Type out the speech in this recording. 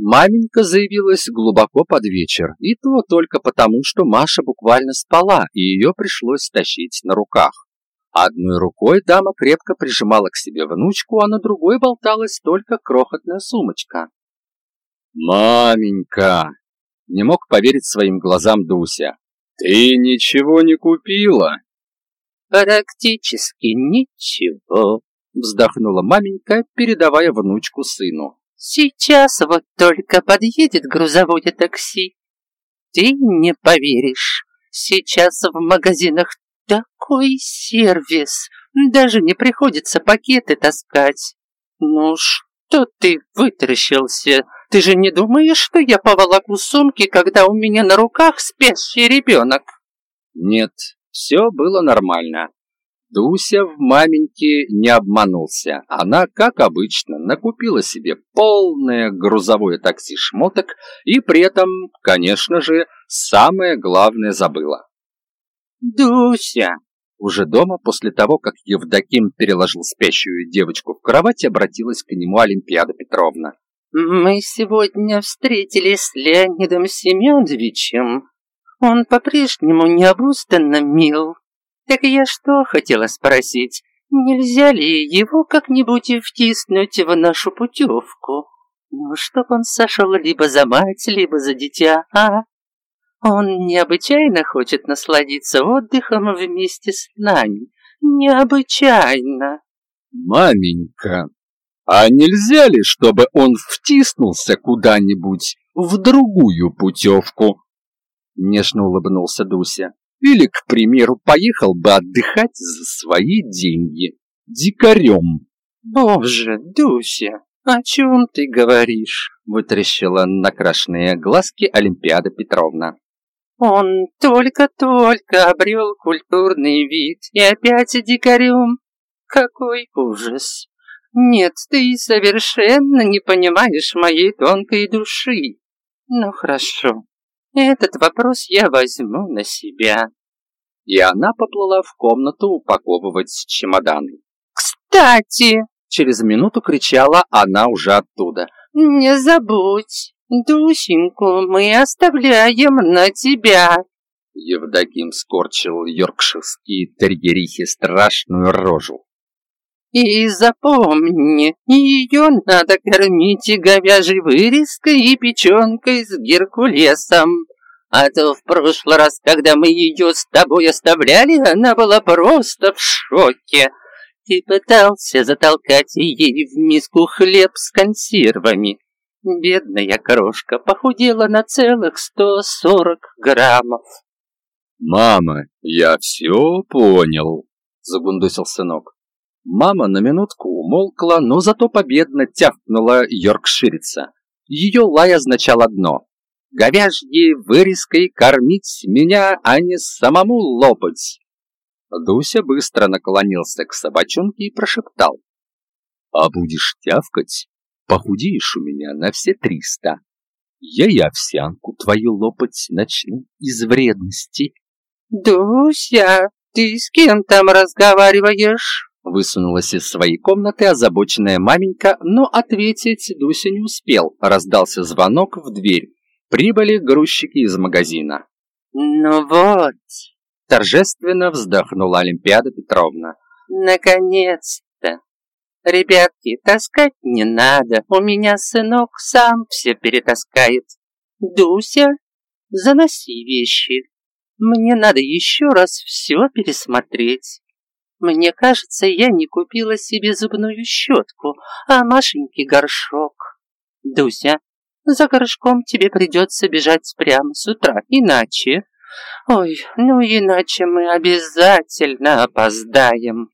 Маменька заявилась глубоко под вечер, и то только потому, что Маша буквально спала, и ее пришлось тащить на руках. Одной рукой дама крепко прижимала к себе внучку, а на другой болталась только крохотная сумочка. «Маменька!» — не мог поверить своим глазам Дуся. «Ты ничего не купила?» «Практически ничего», — вздохнула маменька, передавая внучку сыну. Сейчас вот только подъедет грузовое такси. Ты не поверишь, сейчас в магазинах такой сервис, даже не приходится пакеты таскать. Ну что ты вытаращился? Ты же не думаешь, что я поволоку сумки, когда у меня на руках спящий ребенок? Нет, все было нормально. Дуся в маменьке не обманулся. Она, как обычно, накупила себе полное грузовое такси шмоток и при этом, конечно же, самое главное забыла. «Дуся!» Уже дома, после того, как Евдоким переложил спящую девочку в кровать, обратилась к нему Олимпиада Петровна. «Мы сегодня встретились с Леонидом Семеновичем. Он по-прежнему необузданно мил. Так я что хотела спросить, нельзя ли его как-нибудь втиснуть в нашу путевку? Ну, чтоб он сошел либо за мать, либо за дитя, а? Он необычайно хочет насладиться отдыхом вместе с нами. Необычайно. Маменька, а нельзя ли, чтобы он втиснулся куда-нибудь в другую путевку? Нежно улыбнулся Дуся. Или, к примеру, поехал бы отдыхать за свои деньги. Дикарем. Боже, Дуся, о чем ты говоришь? Вытрящила накрашенные глазки Олимпиада Петровна. Он только-только обрел культурный вид и опять дикарем. Какой ужас! Нет, ты совершенно не понимаешь моей тонкой души. Ну хорошо, этот вопрос я возьму на себя. И она поплыла в комнату упаковывать чемоданы. Кстати, через минуту кричала она уже оттуда. Не забудь, Дусеньку мы оставляем на тебя. Евдоким скорчил йоркширские терьерихи страшную рожу. И запомни, ее надо кормить говяжьей вырезкой и печенкой с геркулесом. А то в прошлый раз, когда мы ее с тобой оставляли, она была просто в шоке. Ты пытался затолкать ей в миску хлеб с консервами. Бедная крошка похудела на целых сто сорок граммов. «Мама, я все понял», — загундосил сынок. Мама на минутку умолкла, но зато победно тявкнула йоркширица. Ее лай означал одно — говяжьей вырезкой кормить меня, а не самому лопать. Дуся быстро наклонился к собачонке и прошептал. «А будешь тявкать, похудеешь у меня на все триста. Я и овсянку твою лопать начну из вредности». «Дуся, ты с кем там разговариваешь?» Высунулась из своей комнаты озабоченная маменька, но ответить Дуся не успел. Раздался звонок в дверь. Прибыли грузчики из магазина. «Ну вот!» – торжественно вздохнула Олимпиада Петровна. «Наконец-то! Ребятки, таскать не надо. У меня сынок сам все перетаскает. Дуся, заноси вещи. Мне надо еще раз все пересмотреть». Мне кажется, я не купила себе зубную щетку, а Машеньке горшок. Дуся, за горшком тебе придется бежать прямо с утра, иначе... Ой, ну иначе мы обязательно опоздаем.